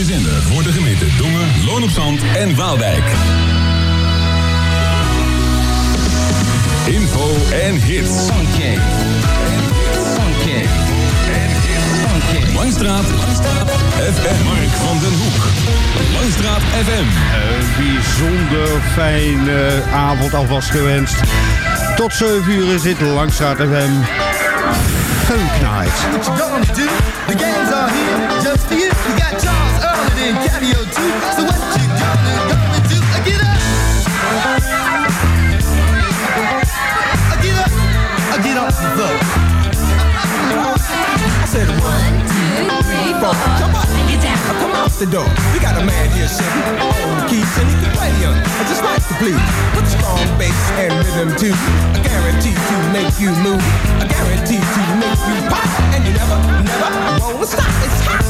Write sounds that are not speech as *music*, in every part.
enige zender voor de gemeente Dongen, Loon op Zand en Waalwijk. Info en hits. Funky. Funky. Funky. Langstraat. Langstraat. FM. Mark van den Hoek. Langstraat FM. Een bijzonder fijne avond alvast gewenst. Tot 7 uur is dit Langstraat FM Funk Night. What you gonna do? The games are here just for you. You got Early and Cameo too. So what you gonna gonna do? Uh, Get up! Uh, Get up! Uh, Get off the floor. I said one, two, three, four. Come on, get down. Come out the door. We got a man here sitting on the keys and he can play them. I just like to please with strong bass and rhythm too. I guarantee to make you move. I guarantee to make you pop. And you never, never won't stop. It's hot.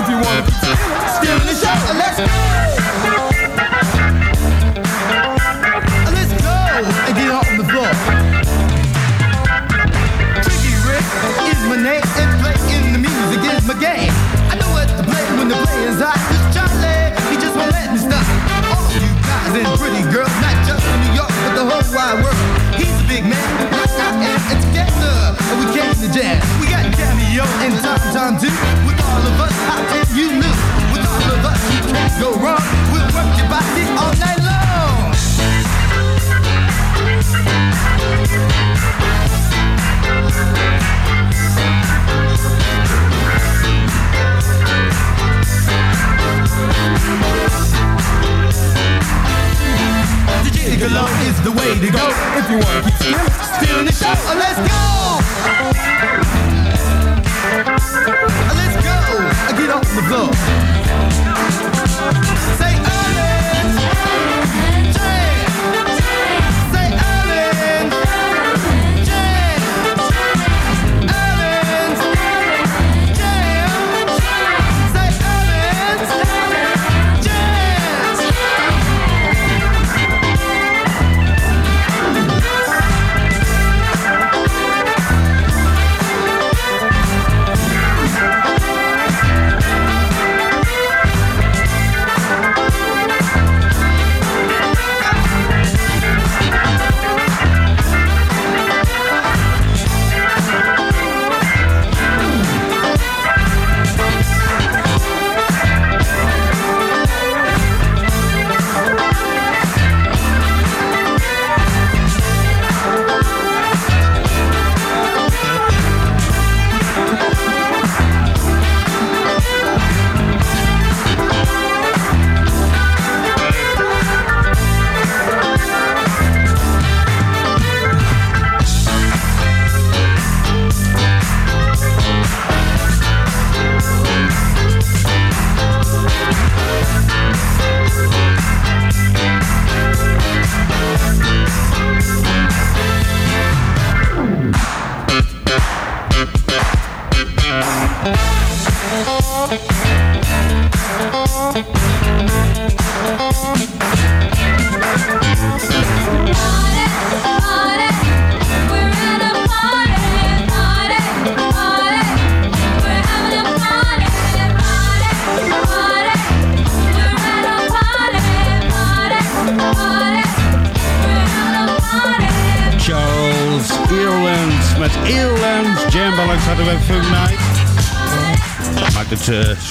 you want to be still in the show. Let's go. Let's go and get on the floor. Tricky Rick is my name and playing the music is my game. I know what to play when the playing's hot. This Charlie, he just won't let me stop. All of you guys and pretty girls, not just in New York, but the whole wide world. He's a big man, out and together. And we came to jam. We got cameo and Tom Tom too. All of us, you lose? With all of us, you can't go wrong. We'll work your body all night long. The gigolo is the way to go if you want to keep still the show. Uh, Let's go. I get off the floor.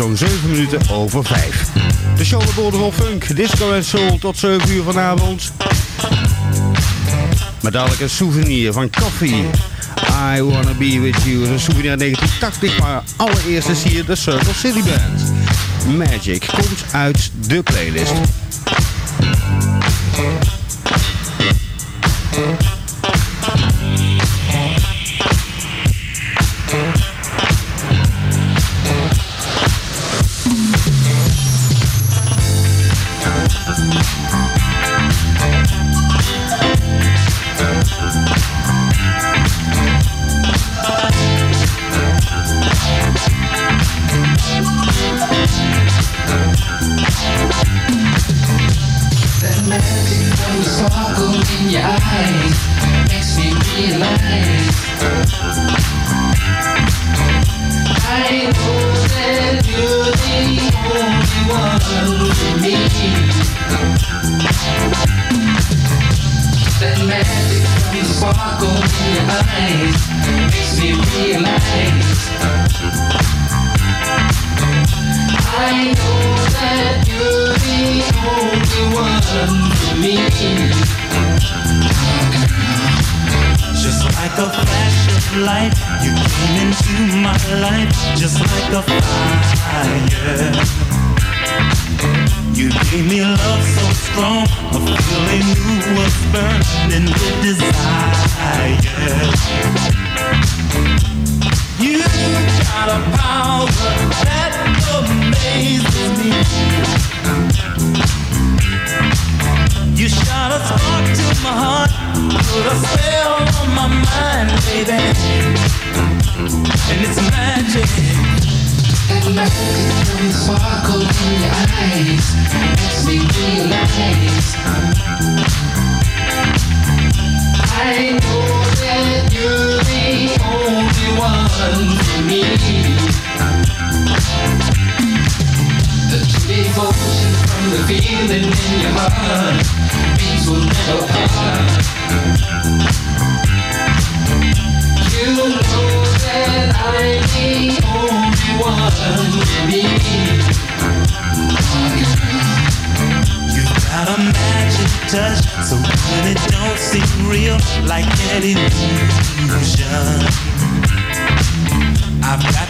Zo'n 7 minuten over 5. De show met Boulder Funk, Disco en Soul tot 7 uur vanavond. Met dadelijk een souvenir van Coffee. I Wanna Be With You. Een souvenir 1980, maar allereerst is hier de Circle City Band. Magic komt uit de playlist.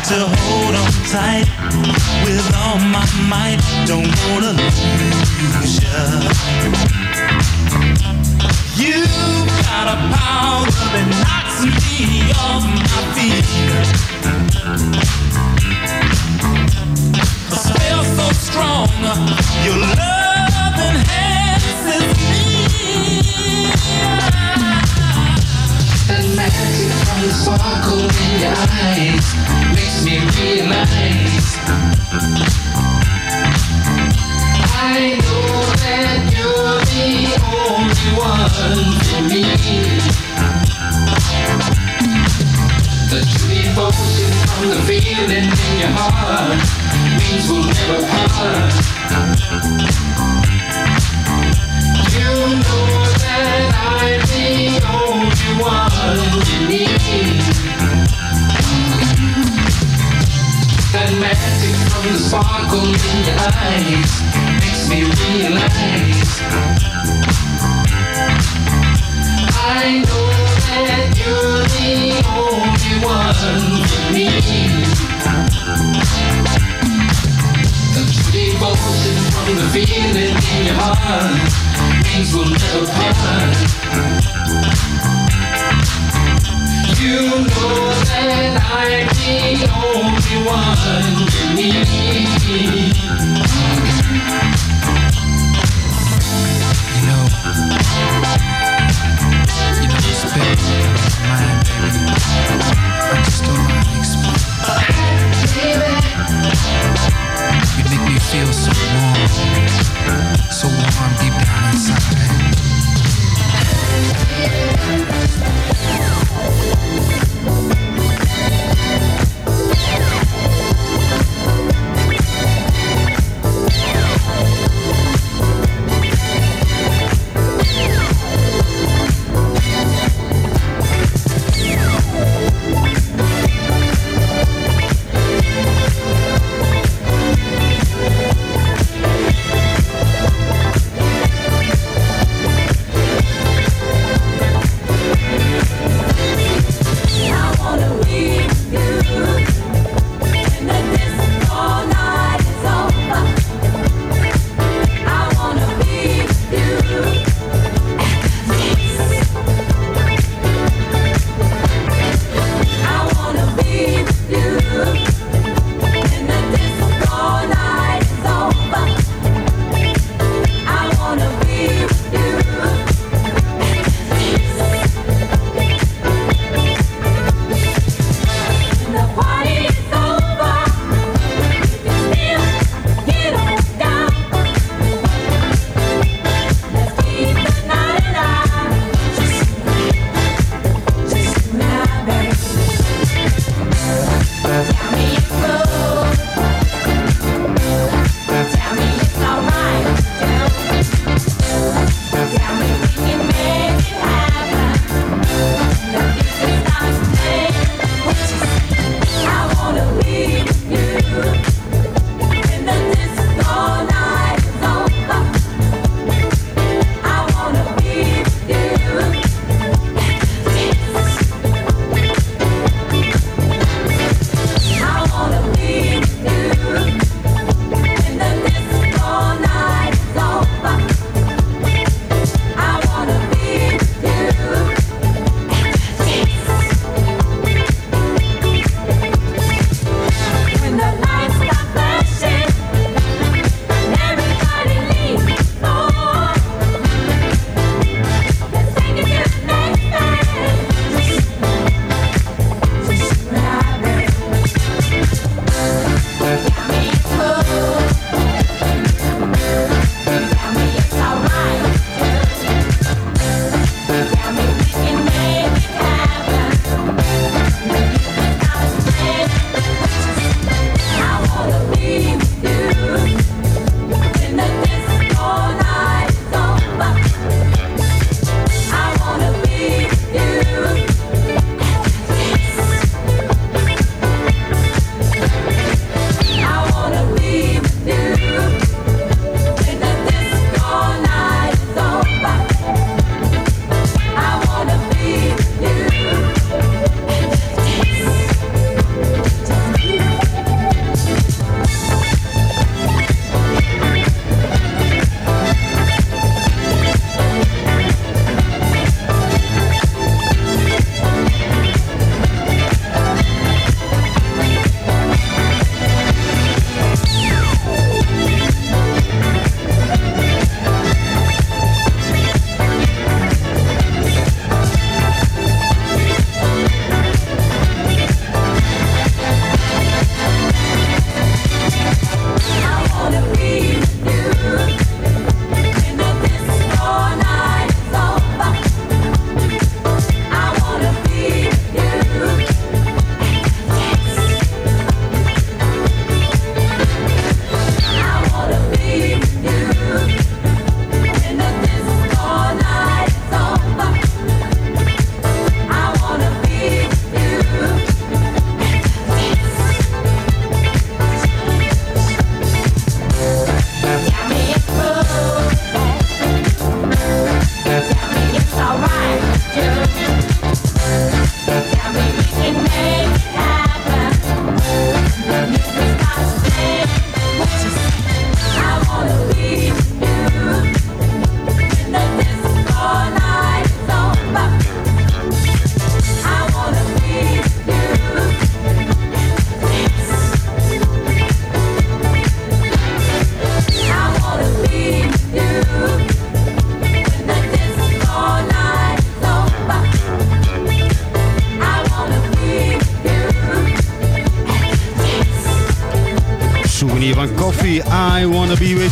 To hold on tight with all my might. Don't wanna lose ya. You got a power that knocks me off my feet. A spell so strong, your love enhances me. The in your eyes makes me realize I know that you're the only one for me. The the feeling in your heart means we'll never part. You know that I'm the only That magic from the sparkle in your eyes makes me realize I know that you're the only one me. The true from the feeling in your heart means we'll never part. You know that I'm the only one you need. You know, you know, baby. I just to explain. You make me feel so warm, so warm deep down inside.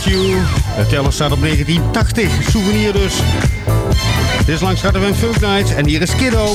With You. De teller staat op 1980, souvenir dus. Dit is langs Radder Funk Nights en hier is Kiddo.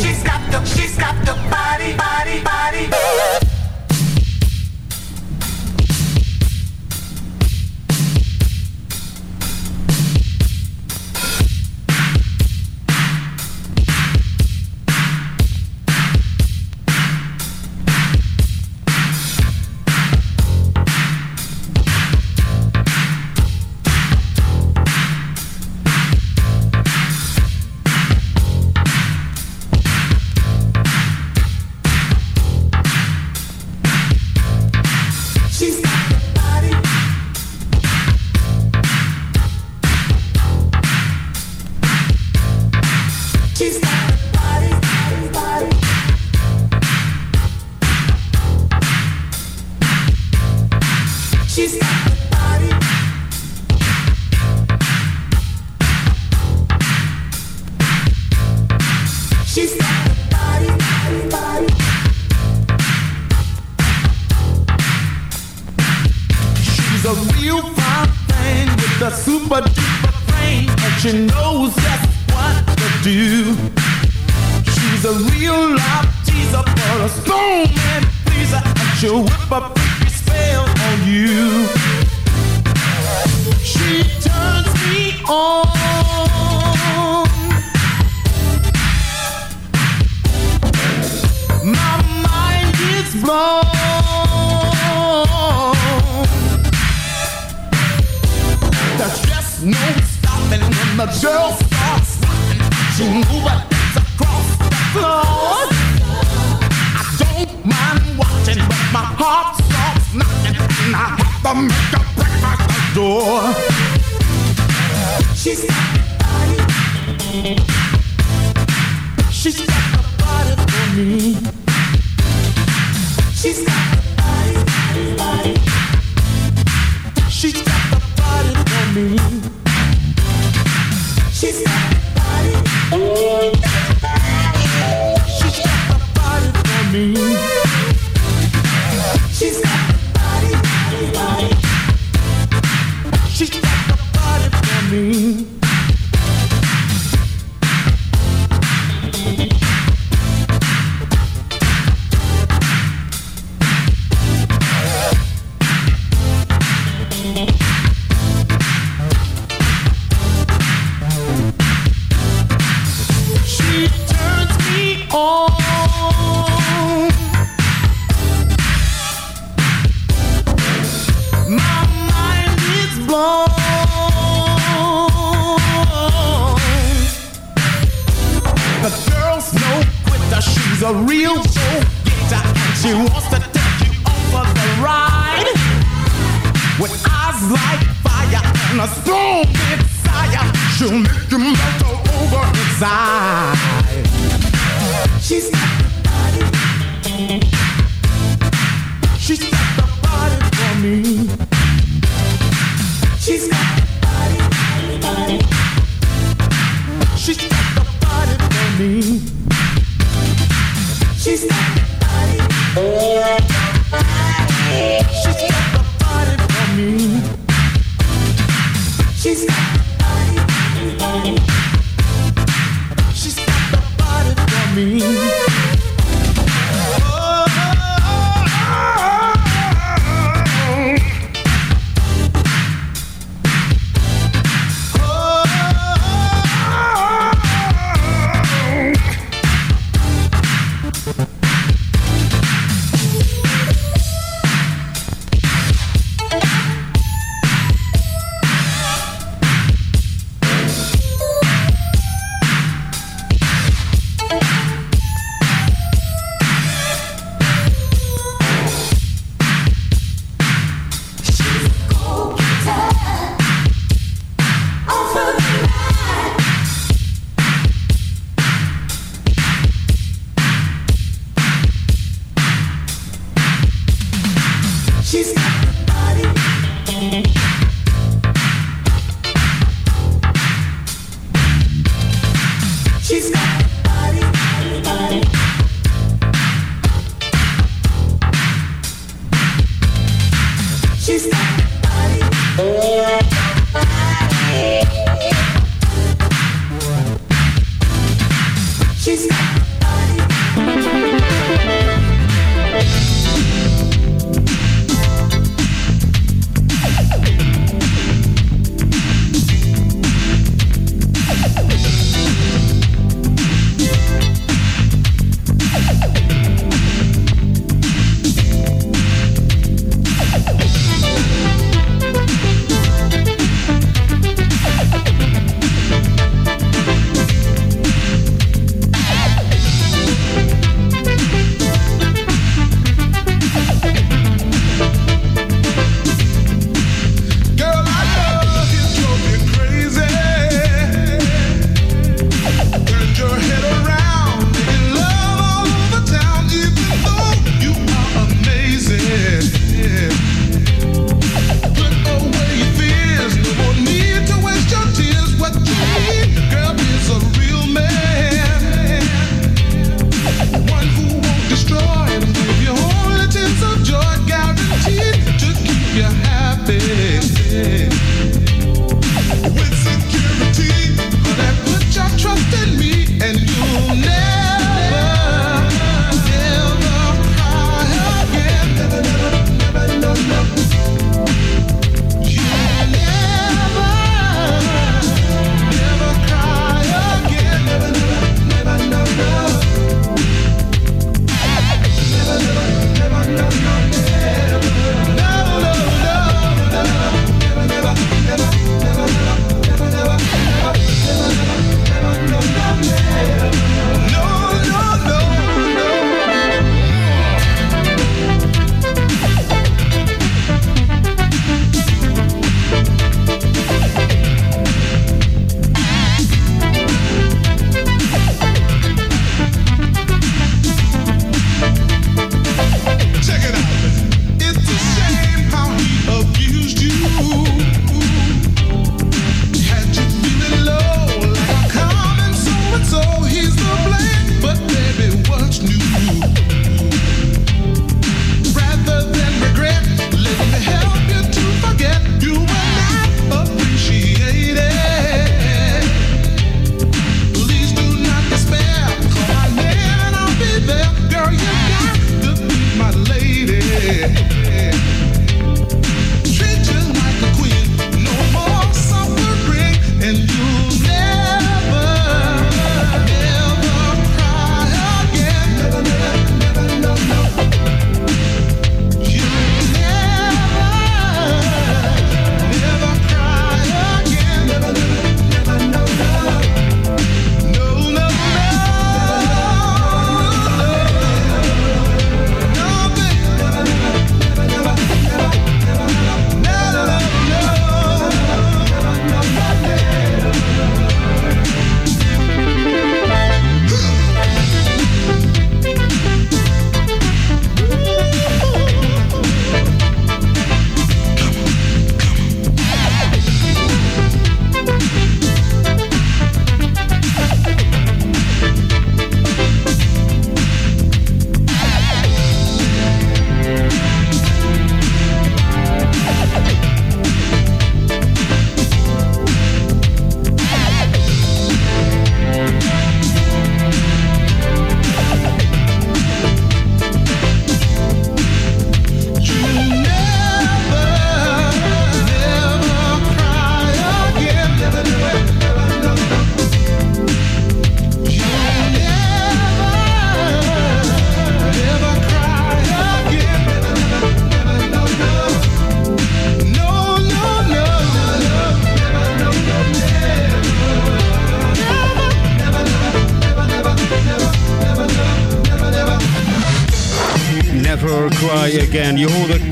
And You hold it.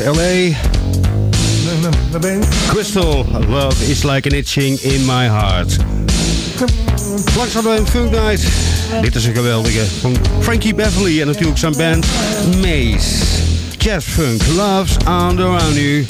uit LA. Crystal, Love is like an itching in my heart. Langs hadden we een Funk Night. Dit is een geweldige van Frankie Beverly en natuurlijk zijn band Maze. Jazz Funk, Love's on the Run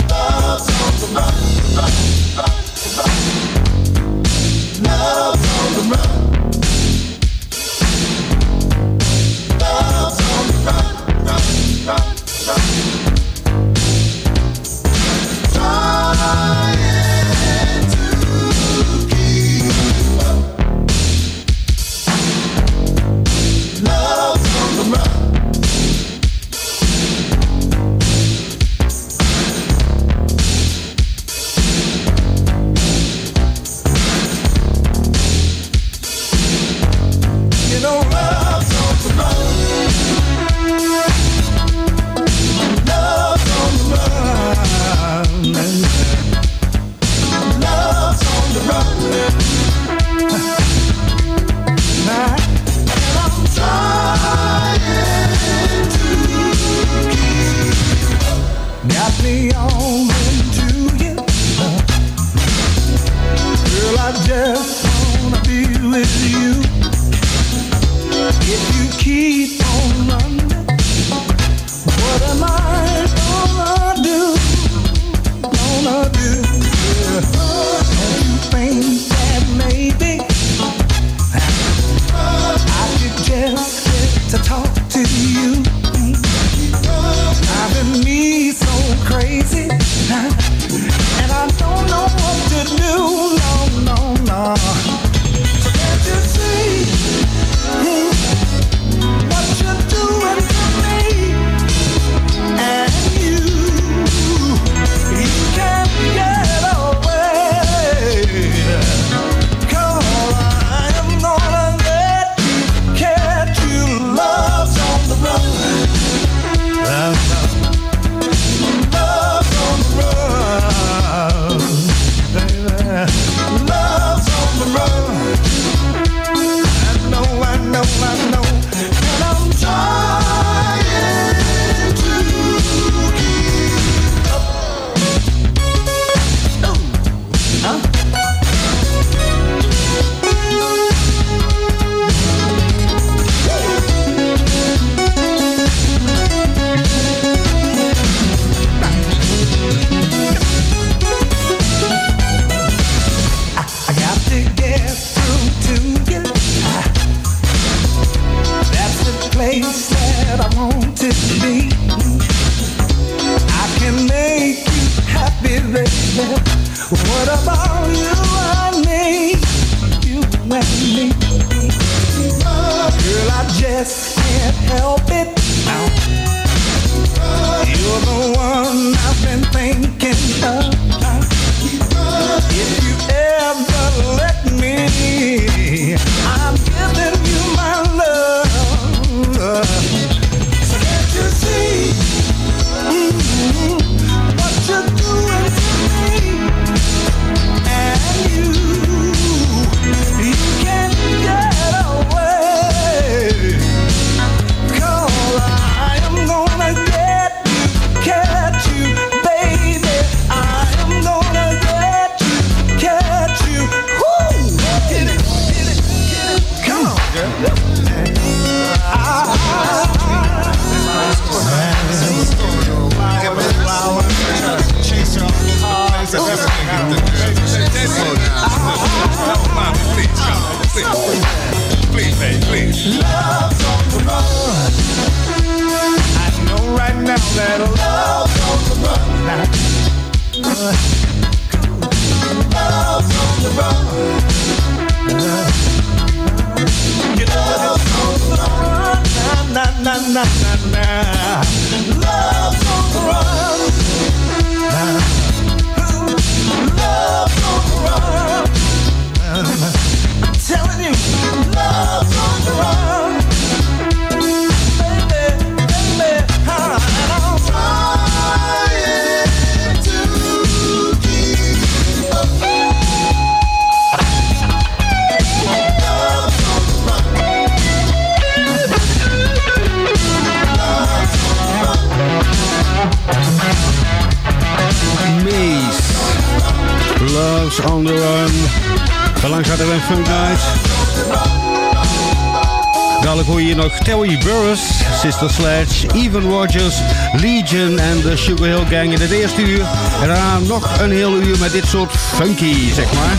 Silver Sledge, Even Rogers, Legion en de Sugar Hill Gang in het eerste uur. En daarna nog een heel uur met dit soort funky, zeg maar.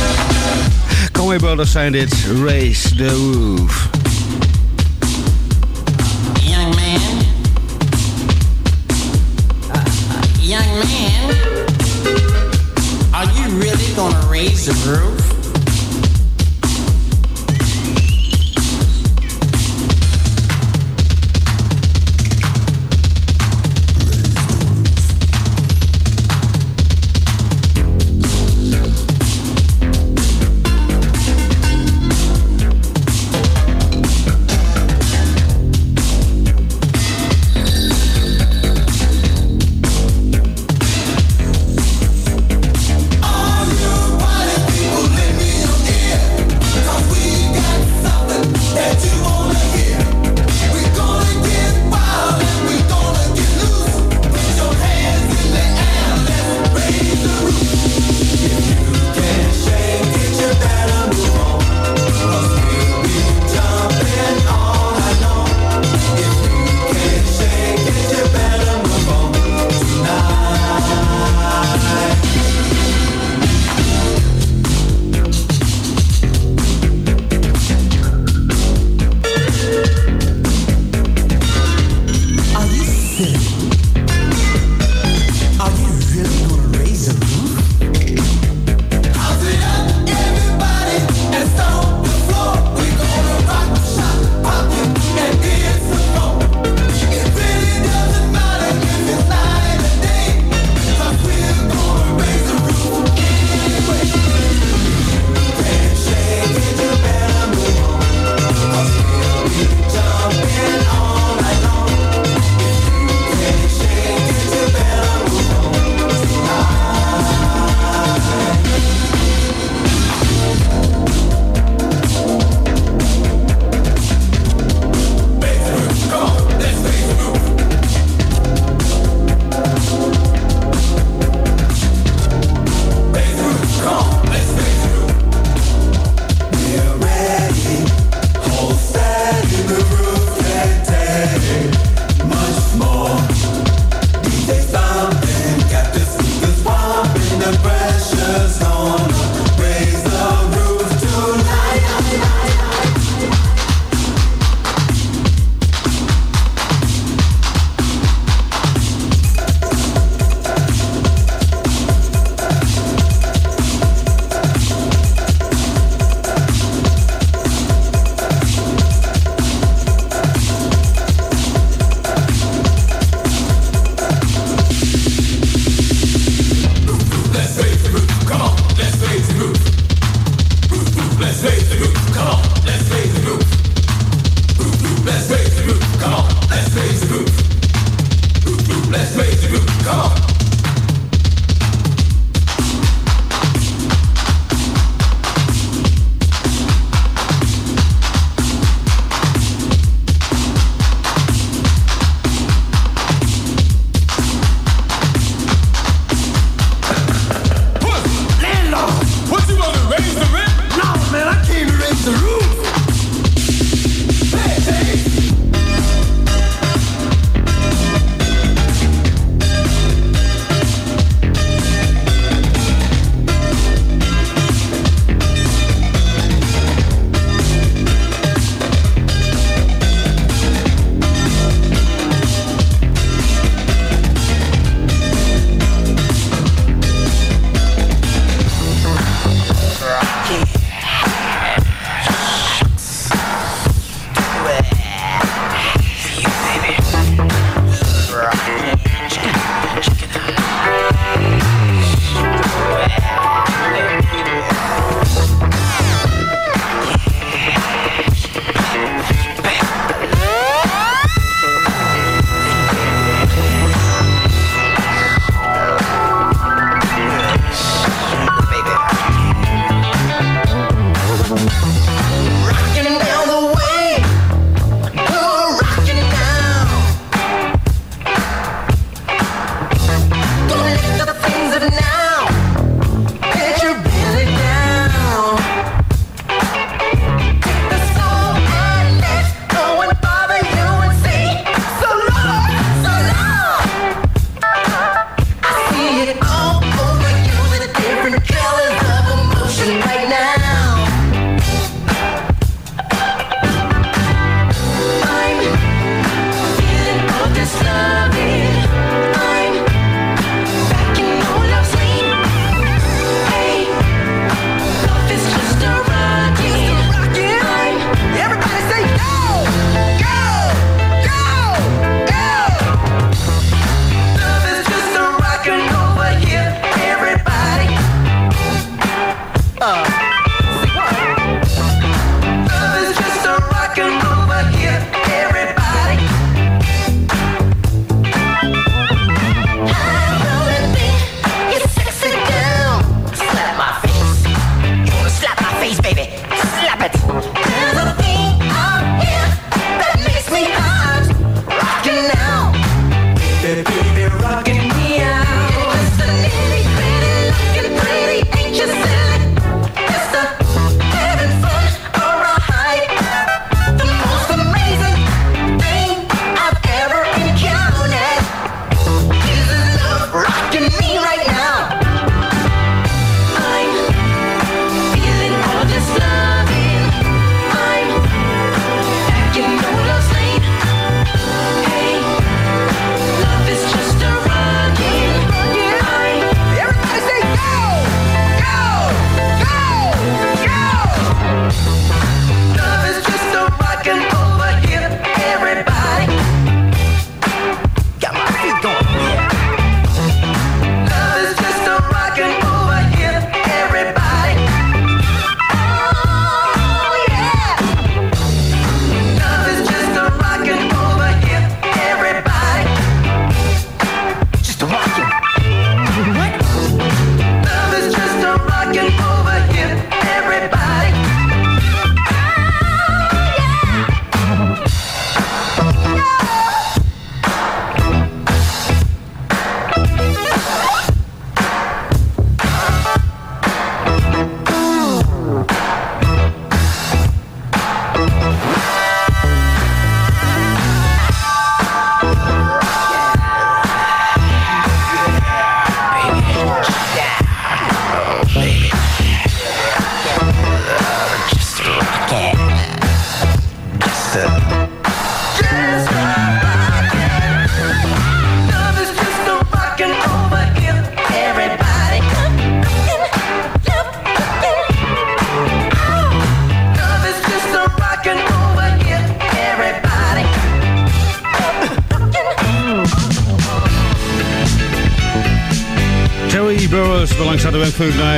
*laughs* Conway Brothers zijn dit, Race the Roof. Young man. Uh, uh, young man. Are you really gonna raise the roof?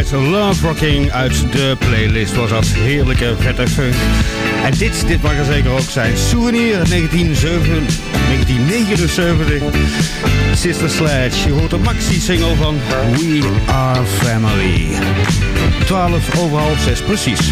met Love Rocking uit de playlist. Was dat heerlijke, vette funk. En dit, dit mag er zeker ook zijn. Souvenir 1979. Sister Sledge. Je hoort de maxi-single van We Are Family. 12 over half 6 precies.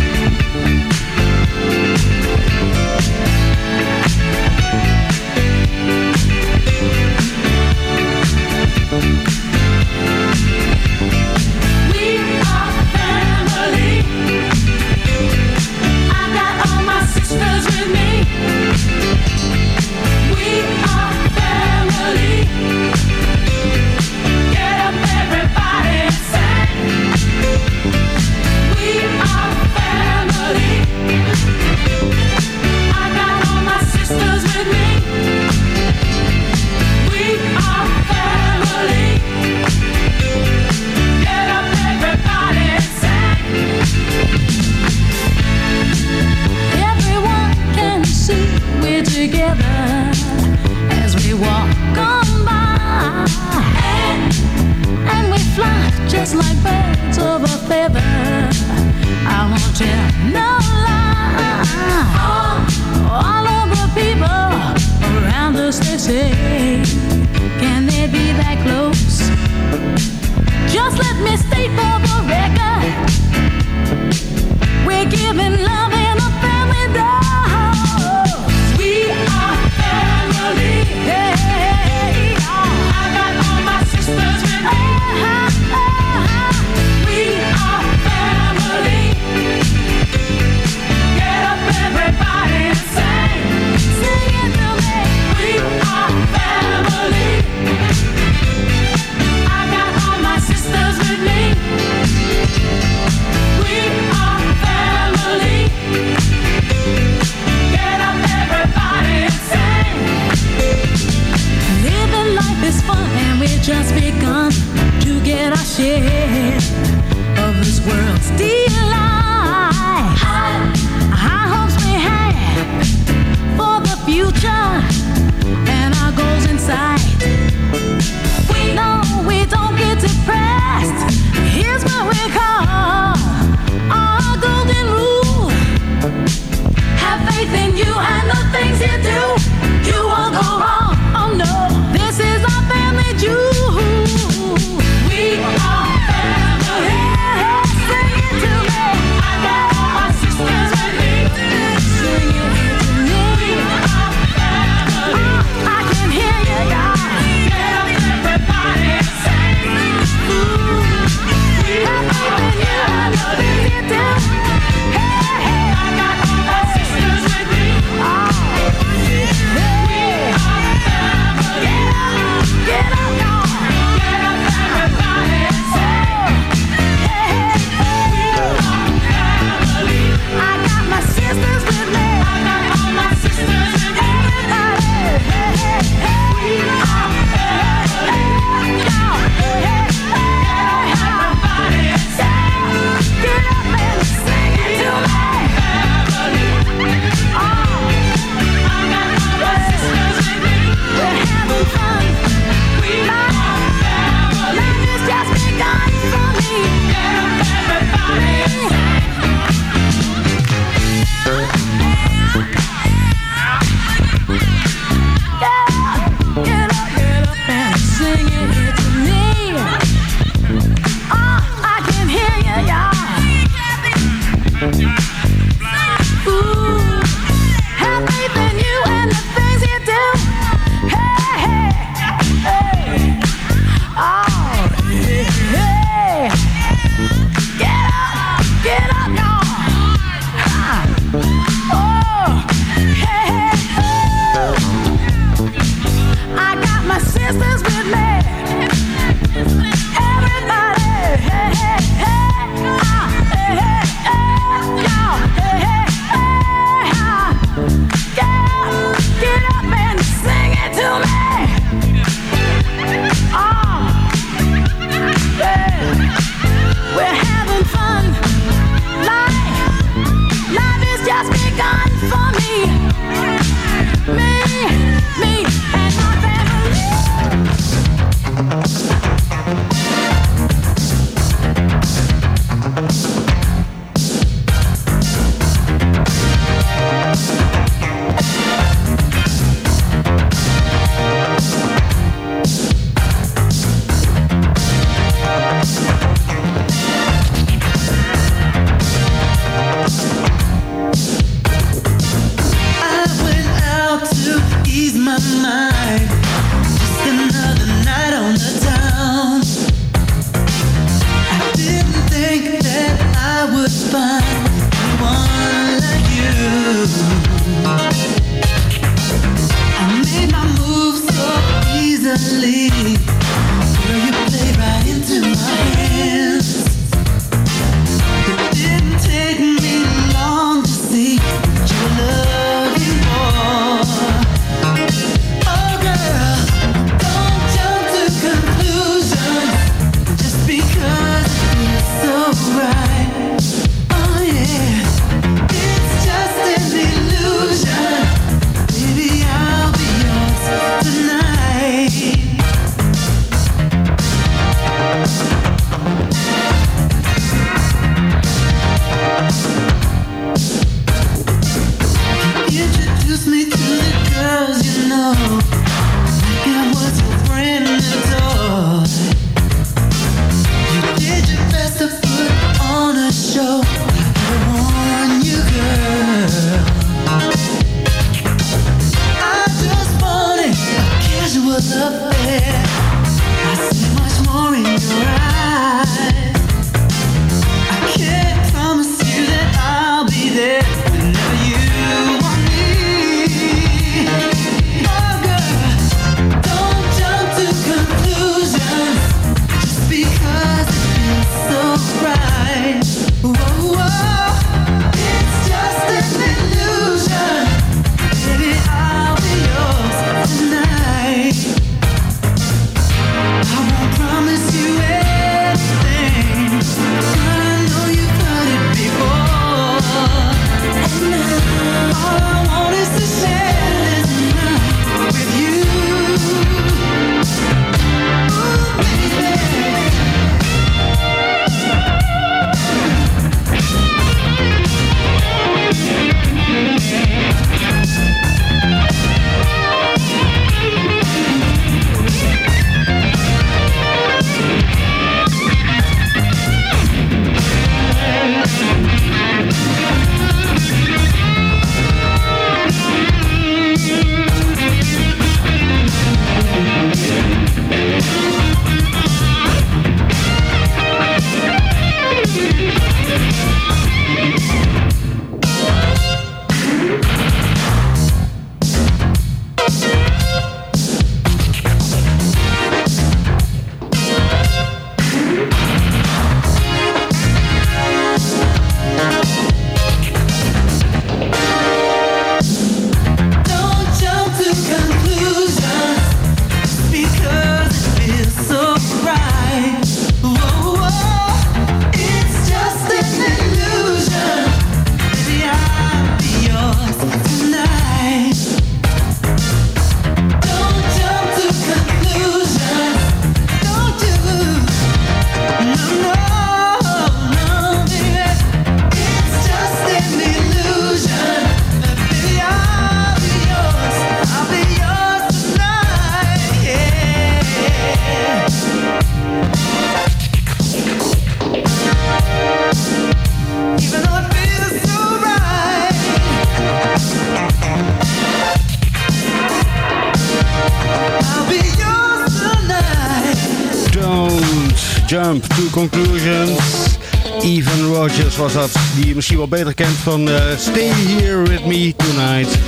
beter kent van eh, Stay Here With Me Tonight.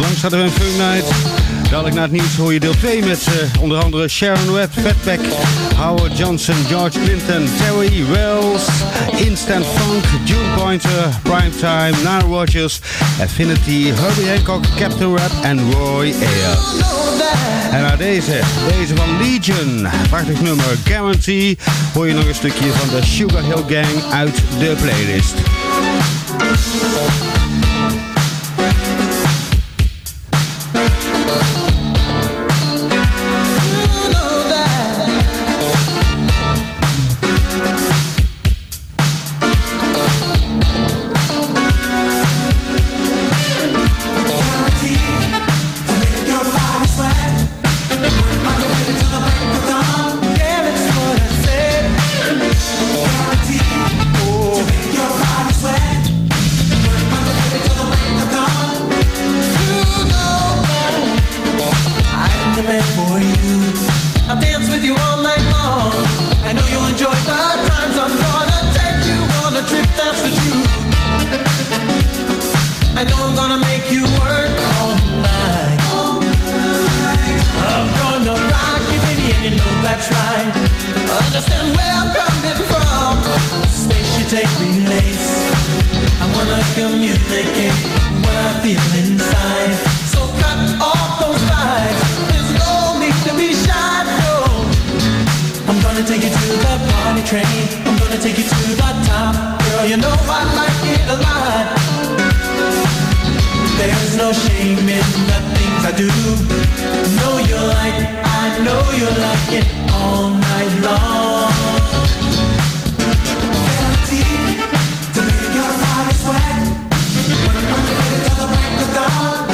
Langs hadden we een Funk Night. Dadelijk na het nieuws hoor je deel 2 met eh, onder andere Sharon Webb, Fatback, Howard Johnson, George Clinton, Terry Wells, Instant Funk, June Pointer, Primetime, Nile Rodgers, Affinity, Herbie Hancock, Captain Rap en Roy Ayers. En naar deze, deze van Legion, prachtig nummer Guarantee, hoor je nog een stukje van de Sugar Hill Gang uit de playlist. Down, down, of down.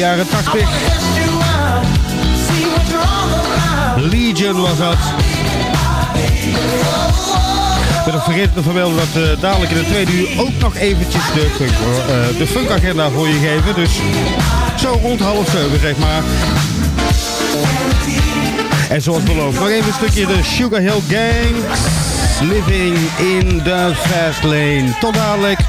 Jaren 80. Legion was dat. Ik vergeten te vermelden dat eh, dadelijk in de tweede uur ook nog eventjes de, funk, eh, de funkagenda voor je geven. Dus zo rond half zeven zeg maar. En zoals beloofd, nog even een stukje de Sugar Hill Gang. Living in the Fast Lane. Tot dadelijk.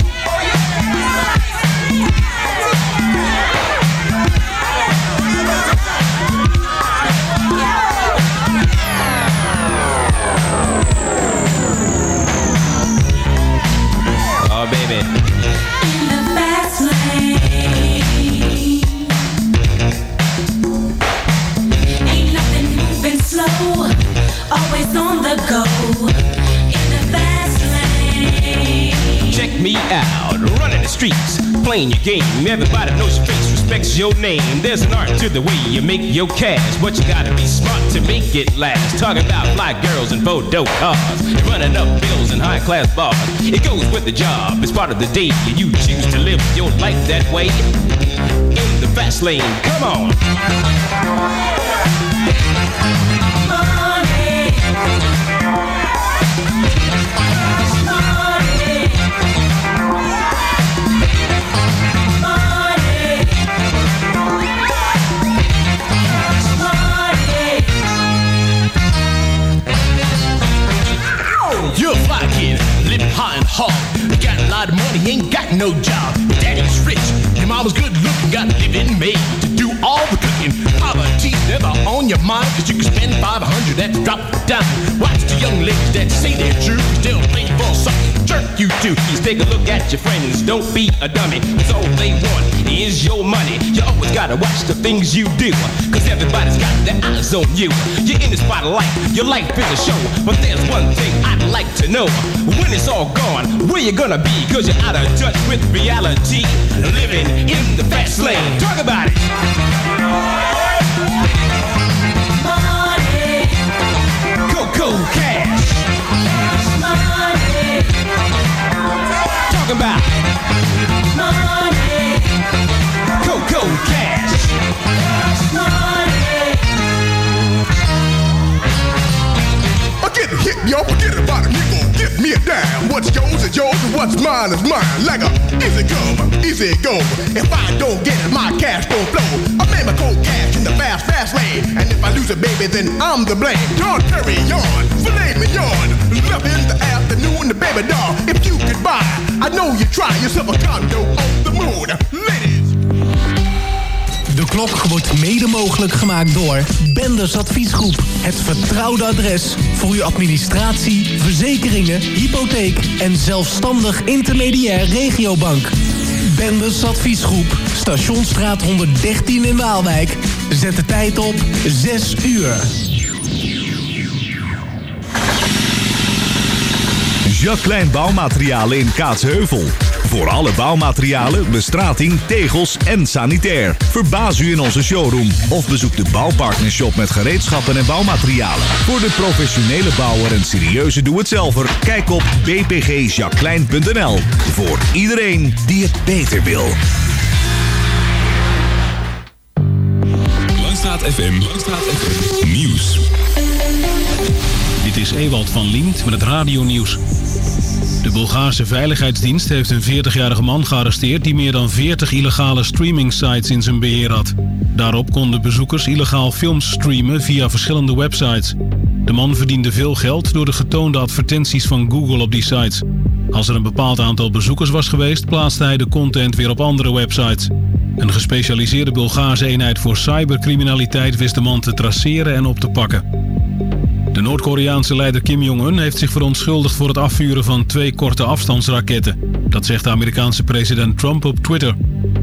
Playing your game. Everybody knows your face, respects your name. There's an art to the way you make your cash, but you gotta be smart to make it last. Talking about fly girls and photo cars, running up bills in high class bars. It goes with the job, it's part of the day. You choose to live your life that way. In the fast lane, come on. And hard. Got a lot of money, ain't got no job. Daddy's rich, your mama's good looking, got a living made to do all the cooking. Poverty's never on your mind, cause you can spend 500 at drop dime. Watch the young ladies that say they're true, still play for some jerk you do. Please take a look at your friends, don't be a dummy. Cause all they want is your money. You always gotta watch the things you do, cause everybody's got their eyes on you. You're in the spotlight, your life is a show. But there's one thing I'd like to know. When it's all gone, where you gonna be? Cause you're out of touch with reality. Living in the fast lane. Talk about it. Talk about Coco Cash. I get it, hit me off, forget about it, nigga. Give me a dime. What's yours is yours, and what's mine is mine. Like a easy come, easy go. If I don't get it, my cash don't flow. I made my cold cash in the fast, fast lane. And if I lose it, baby, then I'm the blame. Don't carry on, filet mignon. Love in the afternoon, the baby doll. If you could buy, I know you try yourself a condo on the moon. Ladies. De klok wordt mede mogelijk gemaakt door Benders Adviesgroep. Het vertrouwde adres voor uw administratie, verzekeringen, hypotheek en zelfstandig intermediair regiobank. Benders Adviesgroep, Stationsstraat 113 in Waalwijk. Zet de tijd op 6 uur. Jacques Klein Bouwmaterialen in Kaatsheuvel. Voor alle bouwmaterialen, bestrating, tegels en sanitair. Verbaas u in onze showroom of bezoek de Bouwpartnershop met gereedschappen en bouwmaterialen. Voor de professionele bouwer en serieuze doe-het-zelver, kijk op bpgjacqueline.nl. Voor iedereen die het beter wil. Langstraat FM. Langstraat FM. Nieuws. Dit is Ewald van Liemt met het radionieuws. De Bulgaarse Veiligheidsdienst heeft een 40-jarige man gearresteerd... die meer dan 40 illegale streaming-sites in zijn beheer had. Daarop konden bezoekers illegaal films streamen via verschillende websites. De man verdiende veel geld door de getoonde advertenties van Google op die sites. Als er een bepaald aantal bezoekers was geweest... plaatste hij de content weer op andere websites. Een gespecialiseerde Bulgaarse eenheid voor cybercriminaliteit... wist de man te traceren en op te pakken. De Noord-Koreaanse leider Kim Jong-un heeft zich verontschuldigd voor het afvuren van twee korte afstandsraketten. Dat zegt de Amerikaanse president Trump op Twitter.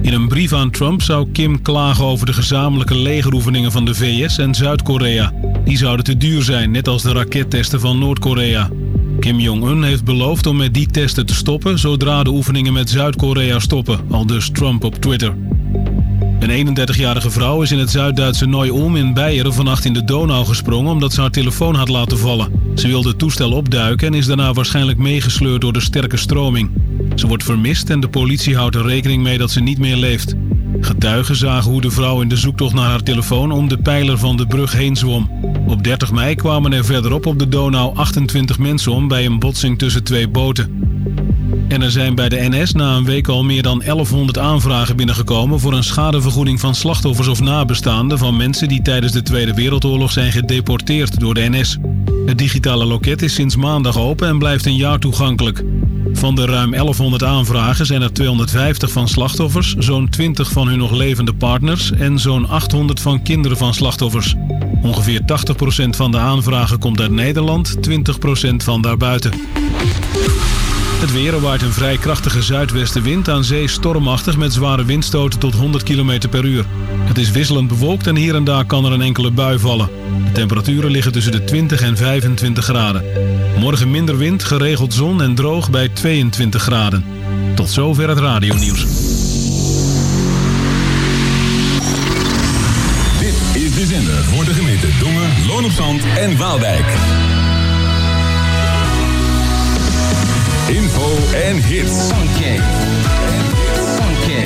In een brief aan Trump zou Kim klagen over de gezamenlijke legeroefeningen van de VS en Zuid-Korea. Die zouden te duur zijn, net als de rakettesten van Noord-Korea. Kim Jong-un heeft beloofd om met die testen te stoppen zodra de oefeningen met Zuid-Korea stoppen, al dus Trump op Twitter. Een 31-jarige vrouw is in het Zuid-Duitse Neu-Ulm in Beieren vannacht in de Donau gesprongen omdat ze haar telefoon had laten vallen. Ze wilde het toestel opduiken en is daarna waarschijnlijk meegesleurd door de sterke stroming. Ze wordt vermist en de politie houdt er rekening mee dat ze niet meer leeft. Getuigen zagen hoe de vrouw in de zoektocht naar haar telefoon om de pijler van de brug heen zwom. Op 30 mei kwamen er verderop op de Donau 28 mensen om bij een botsing tussen twee boten. En er zijn bij de NS na een week al meer dan 1100 aanvragen binnengekomen voor een schadevergoeding van slachtoffers of nabestaanden van mensen die tijdens de Tweede Wereldoorlog zijn gedeporteerd door de NS. Het digitale loket is sinds maandag open en blijft een jaar toegankelijk. Van de ruim 1100 aanvragen zijn er 250 van slachtoffers, zo'n 20 van hun nog levende partners en zo'n 800 van kinderen van slachtoffers. Ongeveer 80% van de aanvragen komt uit Nederland, 20% van daarbuiten. Het weer er waait een vrij krachtige zuidwestenwind aan zee stormachtig met zware windstoten tot 100 km per uur. Het is wisselend bewolkt en hier en daar kan er een enkele bui vallen. De temperaturen liggen tussen de 20 en 25 graden. Morgen minder wind, geregeld zon en droog bij 22 graden. Tot zover het radionieuws. Dit is de zender voor de gemeente Dongen, Loon op Zand en Waalwijk. En hits. Funky. Funky.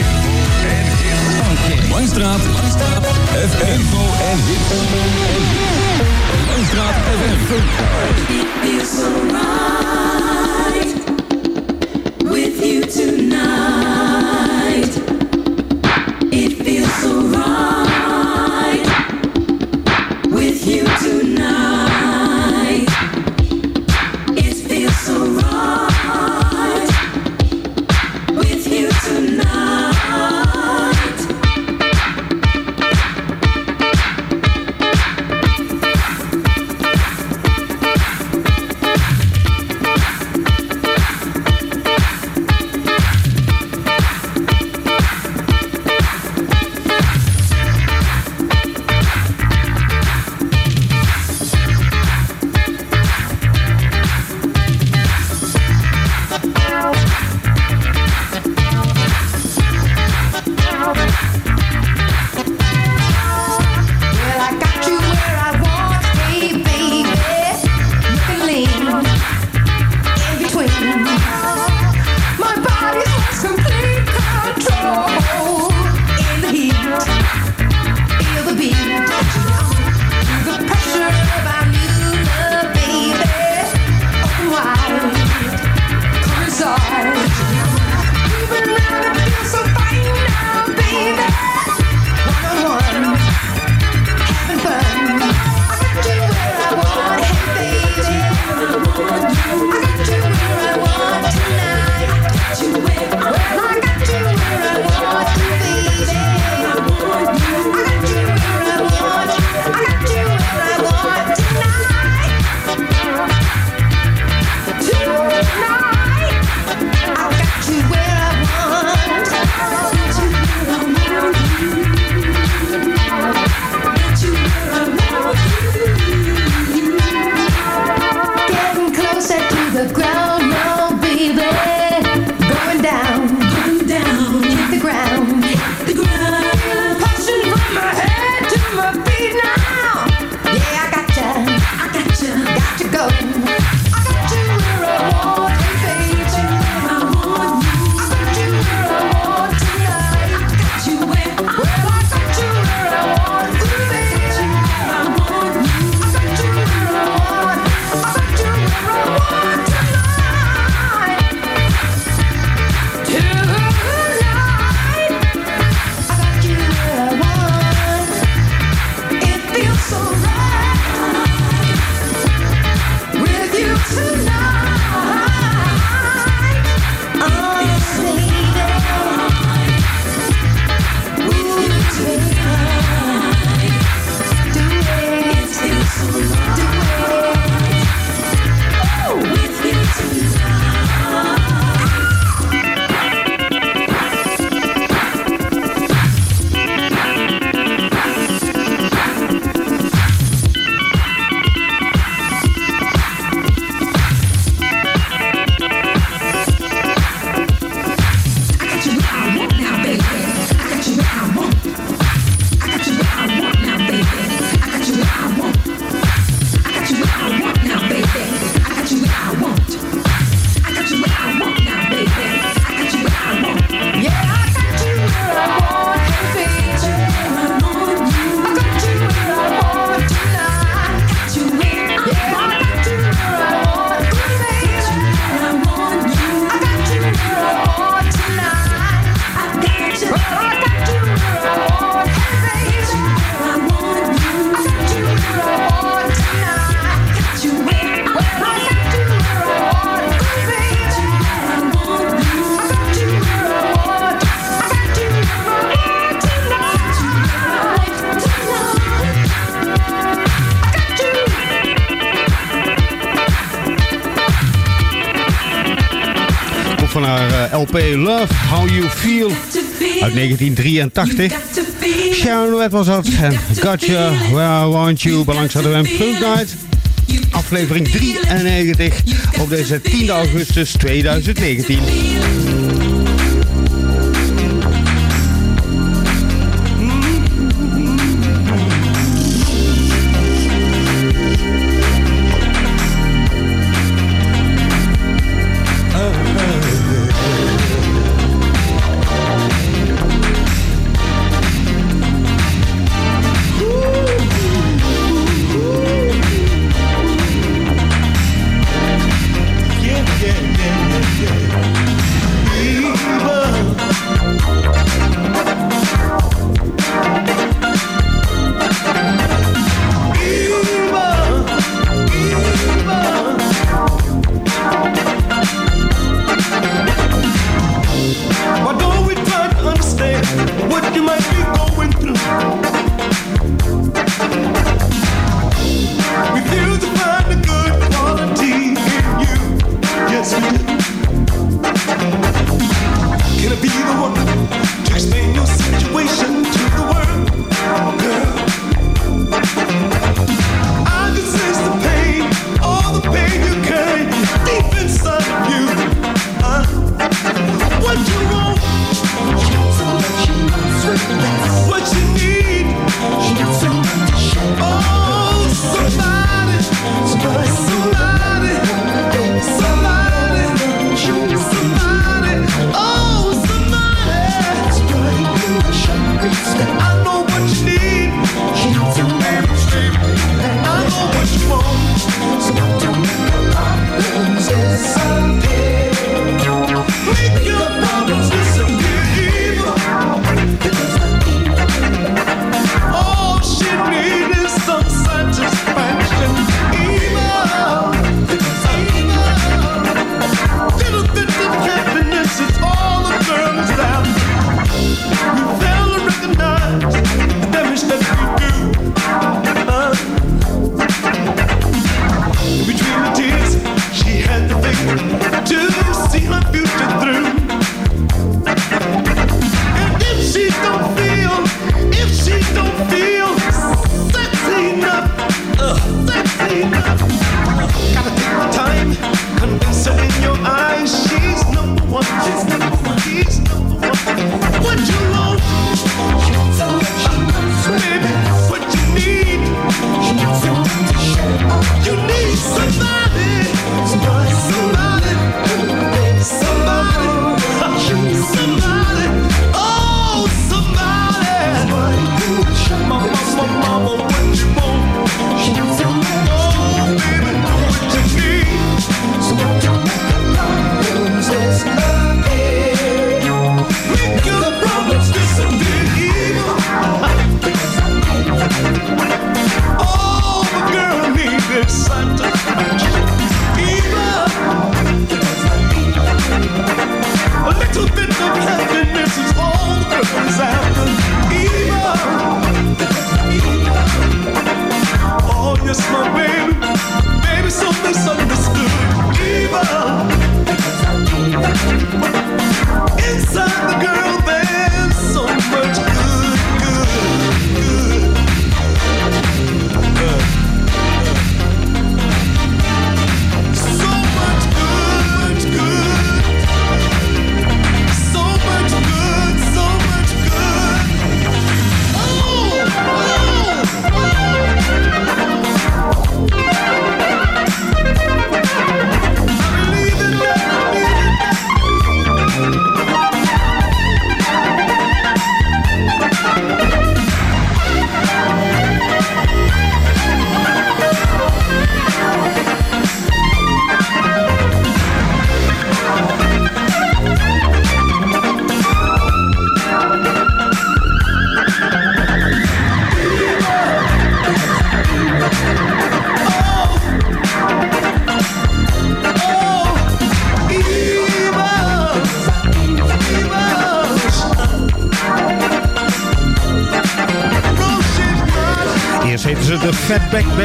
Langstraat. Langstraat. FM. Info en hits. Langstraat FM. It feels LP Love How You Feel. Uit 1983. Sharon wat was dat. En Gotcha Where I Want You belangstelling bij Funk Night. Aflevering 93 op deze 10 augustus 2019.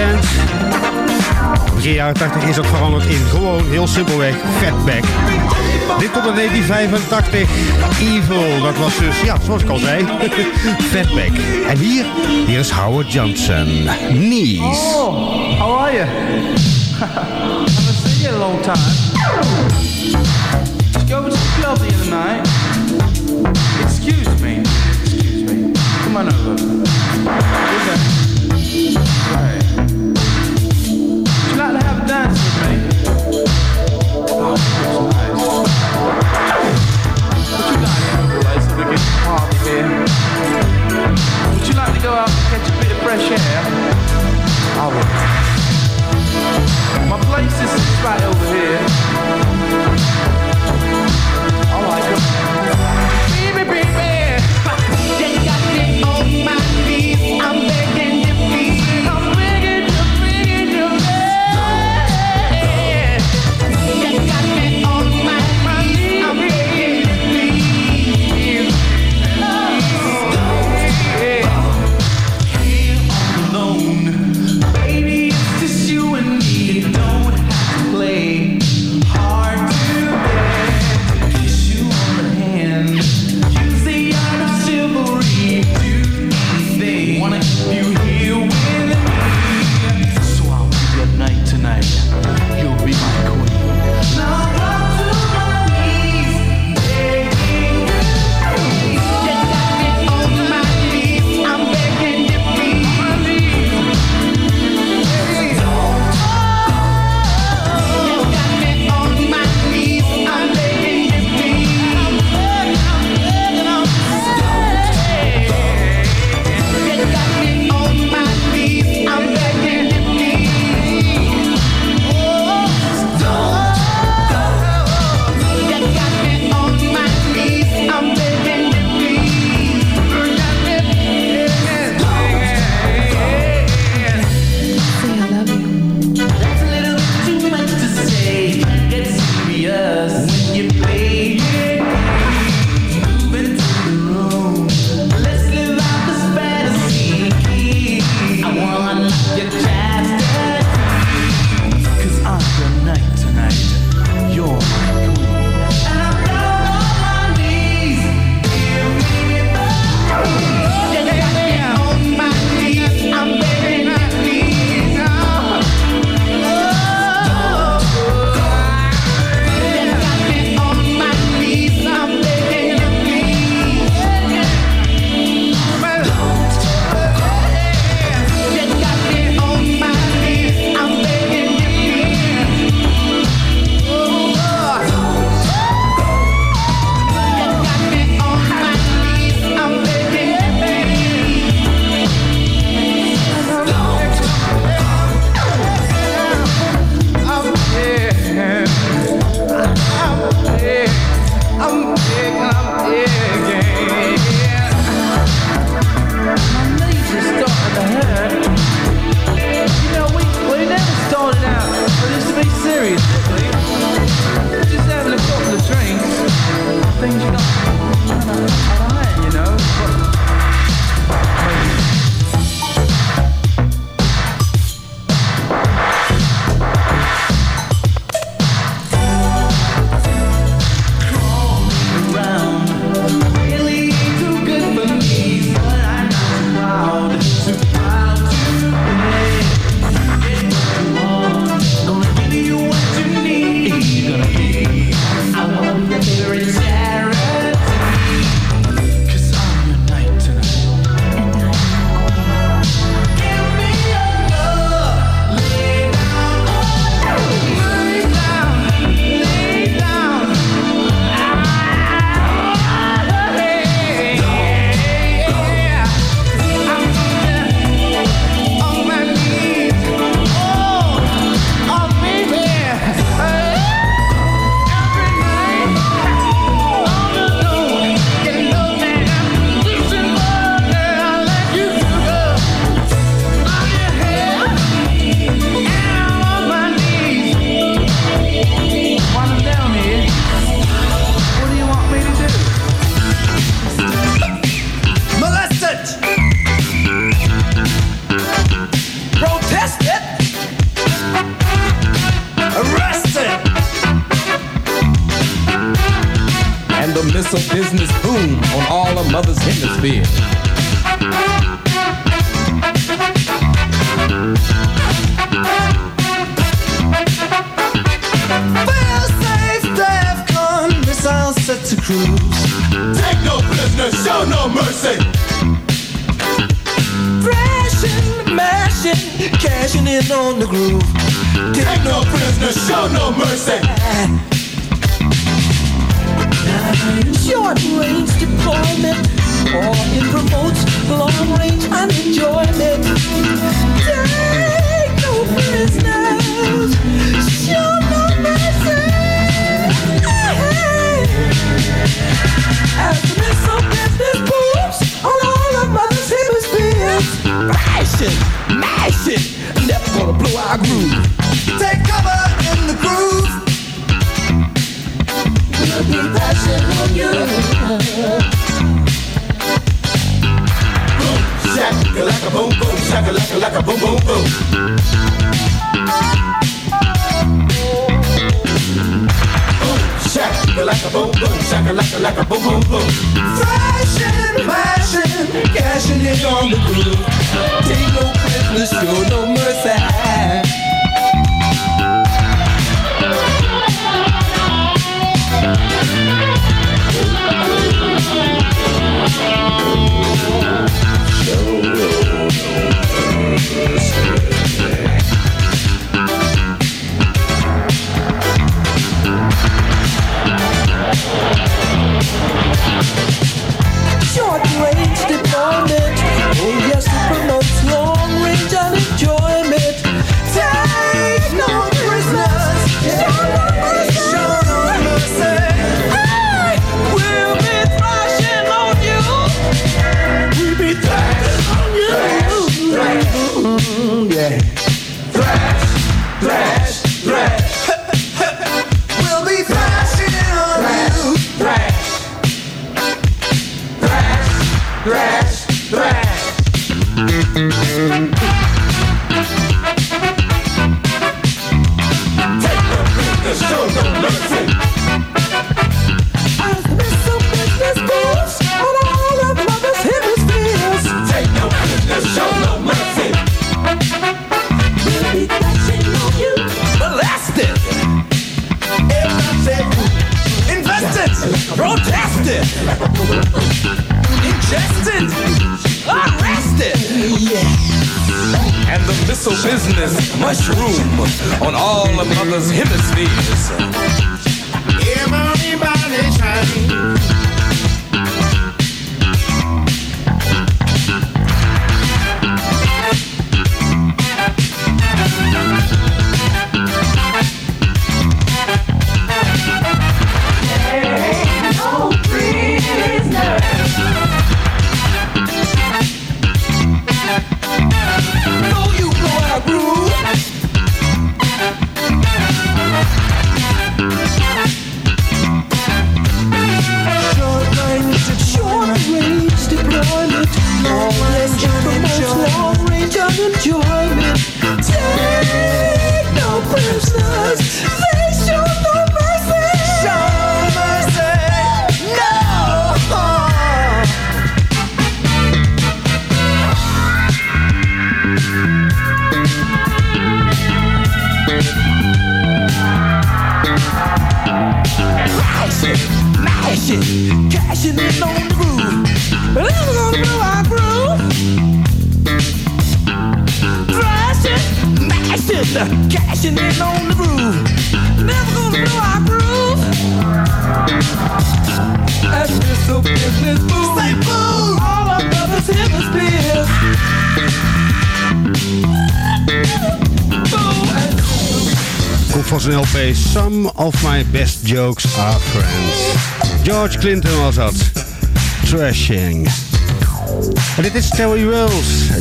band. Begin jaren 80 is dat veranderd in gewoon heel simpelweg Fatback. Dit komt in 1985. Evil, dat was dus, ja, zoals ik al zei, *laughs* Fatback. En hier, hier is Howard Johnson. Knees. Oh, how are you? *laughs* Haven't seen you a long time. Let's go to the club the other night. Excuse me. Excuse me. Come on over. Right. time to go out and catch a bit of fresh air. I will. My place is right over here. I like it. Baby, baby.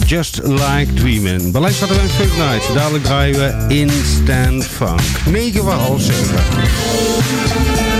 Just Like Dreamin'. Beleid staat er in Funk night. Dadelijk draaien we Instant Funk. 9 we half 7.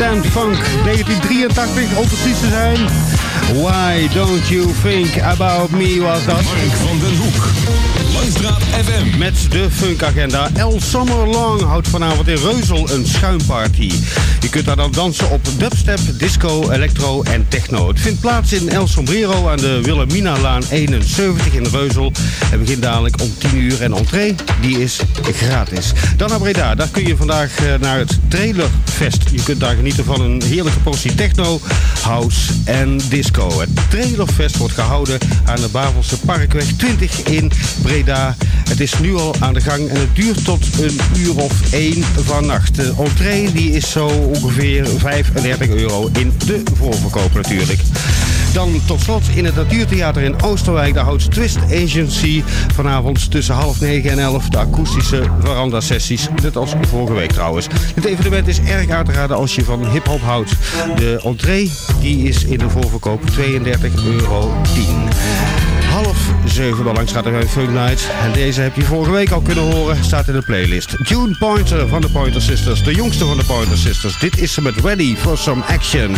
Instant Funk. 1983 om precies te zijn. Why don't you think about me was dat? Mark van den Hoek. Langstraat FM. Met de funkagenda. El Summer Long houdt vanavond in Reuzel een schuimparty. Je kunt daar dan dansen op dubstep, disco, electro en techno. Het vindt plaats in El Sombrero aan de Wilhelmina-laan 71 in Reuzel. Het begint dadelijk om 10 uur en entree, die is gratis. Dan naar Breda, daar kun je vandaag eh, naar het Trailerfest. Je kunt daar genieten van een heerlijke portie techno, house en disco. Het Trailerfest wordt gehouden aan de Bavelse Parkweg 20 in Breda. Het is nu al aan de gang en het duurt tot een uur of 1 vannacht. De entree die is zo ongeveer 35 euro in de voorverkoop natuurlijk. Dan tot slot in het Natuurtheater in Oosterwijk. Daar houdt Twist Agency vanavond tussen half negen en elf de akoestische veranda-sessies. Net als vorige week trouwens. Dit evenement is erg uit te raden als je van hip-hop houdt. De entree die is in de voorverkoop 32,10 euro. Half zeven langs gaat er Funk Night. En deze heb je vorige week al kunnen horen. Staat in de playlist. June Pointer van de Pointer Sisters. De jongste van de Pointer Sisters. Dit is ze met Ready for Some Action.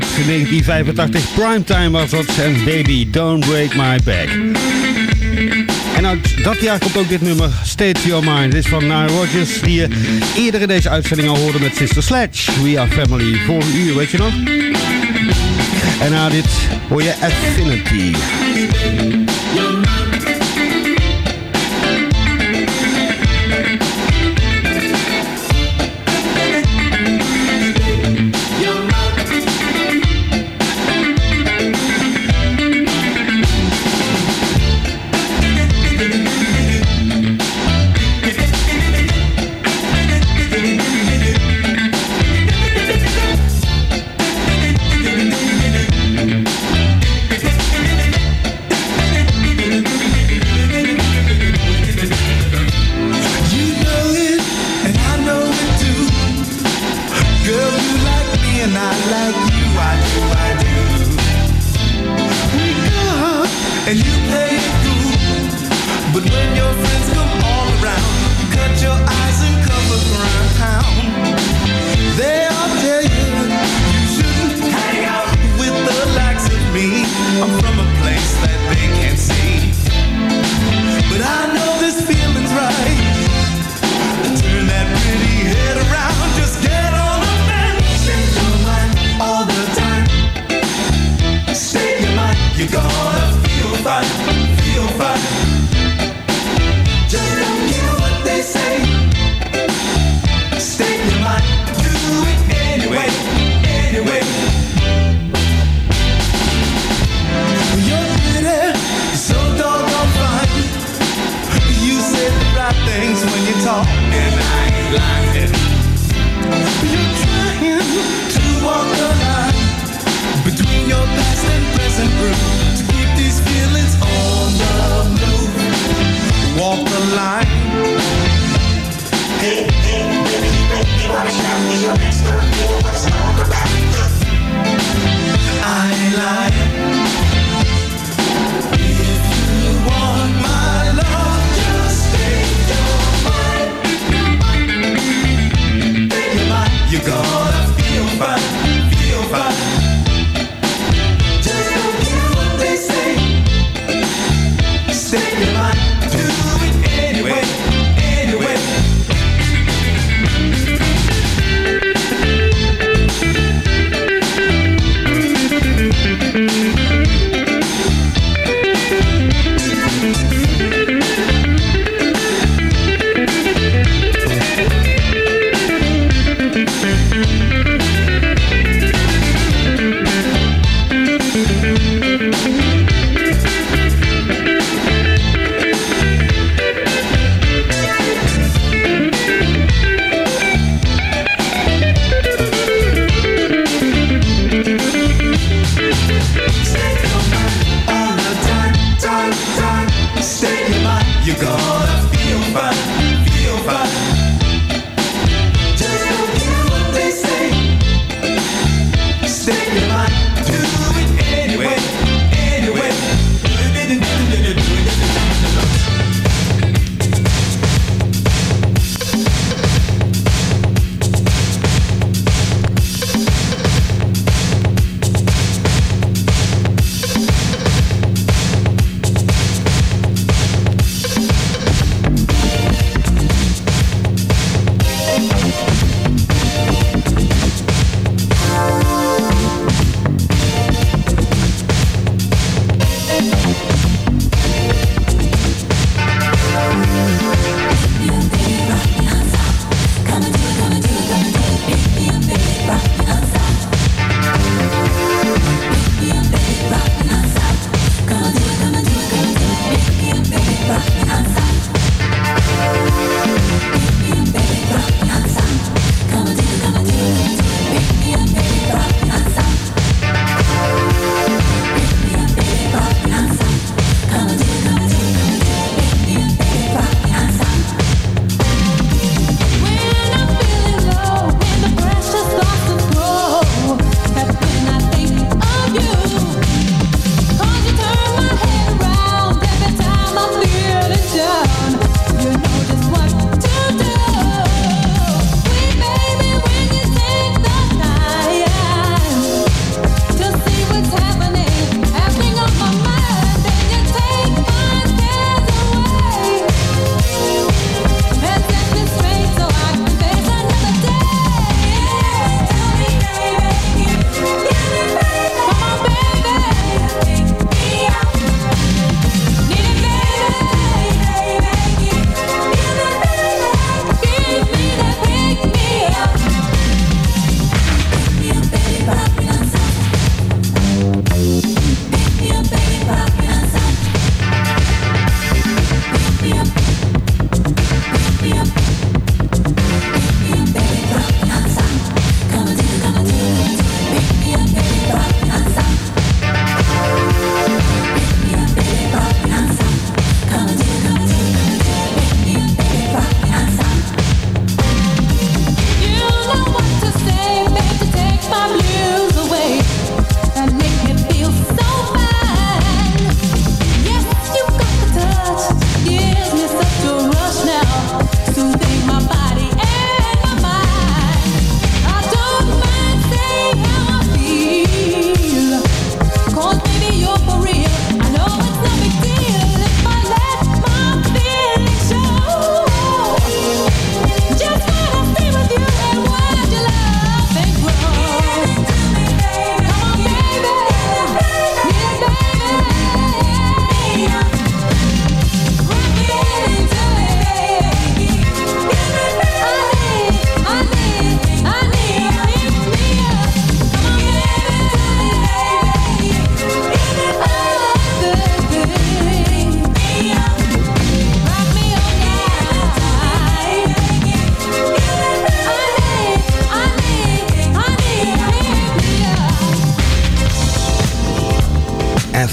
uit 1985. Primetime was dat en Baby Don't Break My Back. En uit dat jaar komt ook dit nummer State Your Mind. Dit is van Nile Rogers die je eerder in deze uitzending al hoorde met Sister Sledge. We Are Family, voor een uur, weet je nog? En na dit hoor je Affinity.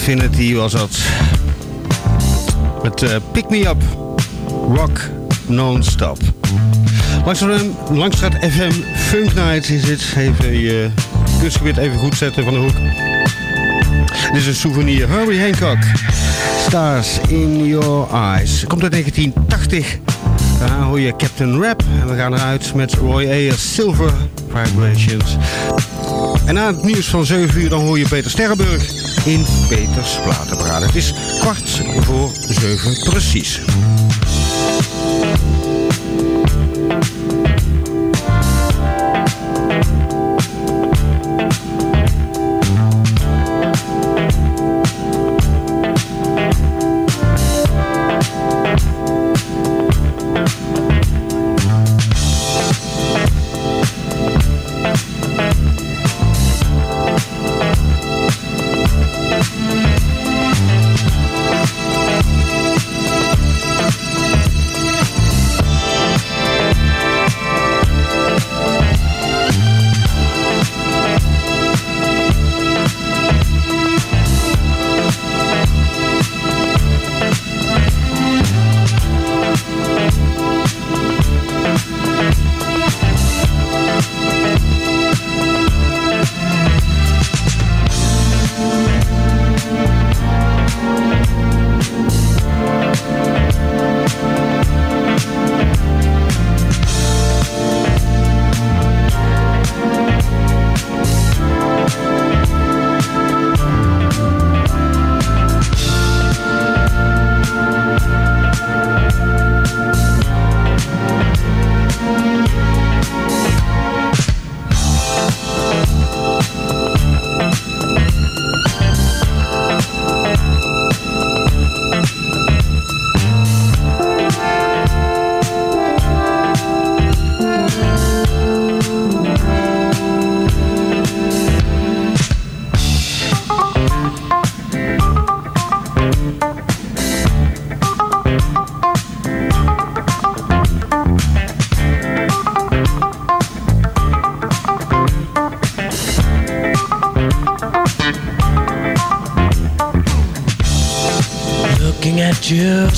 Infinity was dat. Met eh, Pick Me Up. Rock non-stop. Langs, Langstraat FM Funk Night is het. Even je kunstgebied even goed zetten van de hoek. Dit is een souvenir. Harry Hancock. Stars in Your Eyes. Komt uit 1980. Daarna hoor je Captain Rap. En we gaan eruit met Roy Ayers Silver Vibrations. En na het nieuws van 7 uur dan hoor je Peter Sterrenburg in Peters Platenbraad. Het is kwart voor zeven precies.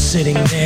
sitting there.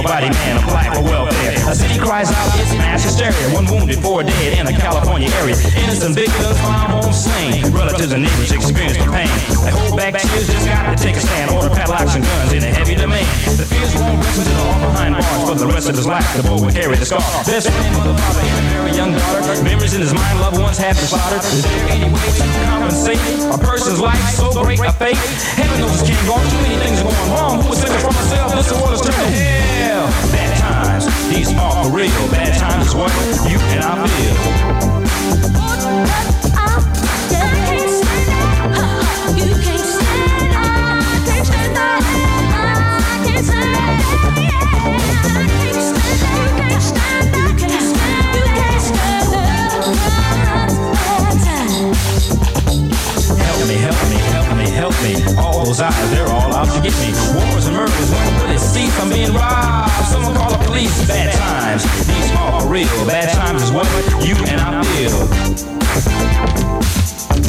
Everybody, bodied man, apply for welfare. A city cries out, hysteria. One wounded, four dead in a California area. Innocent victims found home slain. Relatives and neighbors experience the pain. They hold back tears, just got to take a stand. Order padlocks and guns in a heavy demand. The fears won't rest until all behind bars for the rest of his life. The boy will carry the scar. Best friend, mother, father, and a very young daughter. Memories in his mind, loved ones have been slaughtered. Is there any way to compensate a person's life so great a fate? Heaven knows can't go. Too many things are going wrong. Who was saving from myself? This is what is turning hell. Bad times, these are for real. Bad times what you and I feel. Eyes, they're all out to get me. Wars and murders, when will it cease? I'm being robbed. Someone call the police. Bad times, these are real. Bad times is what you and I feel.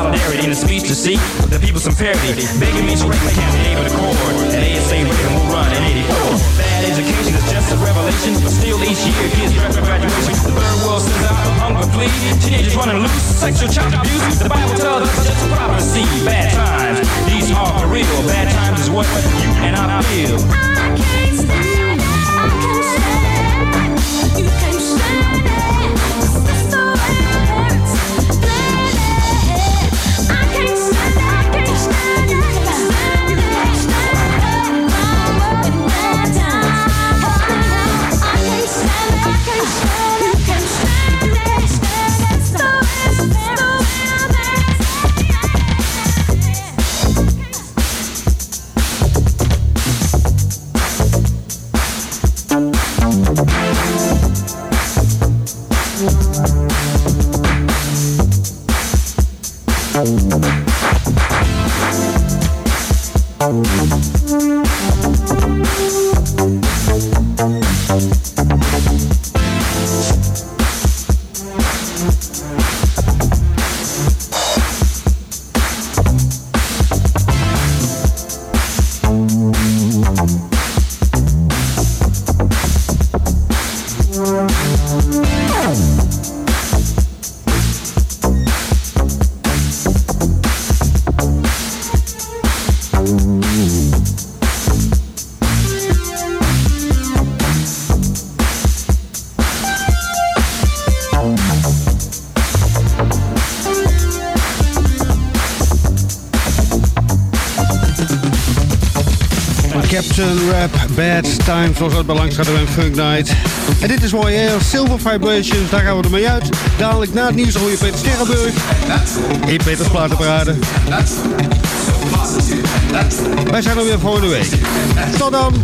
solidarity in a speech to seek the people some parity. Begging me to break my can't be able to accord. And ASA Reagan will run in 84. Bad education is just a revelation, but still each year kids draft for graduation. The third world sends out a hunger plea. Teenagers running loose, sexual child abuse. The Bible tells us it's just a prophecy. Bad times, these are for real. Bad times is what you and I feel. Captain Times was het belangrijk hadden we Funk Night. En dit is mooi, hè? Silver Vibrations, daar gaan we ermee uit. Dadelijk na het nieuws hoor je Peter Sterrenburg. In Peters Platenparade. Wij zijn er weer volgende week. Tot dan!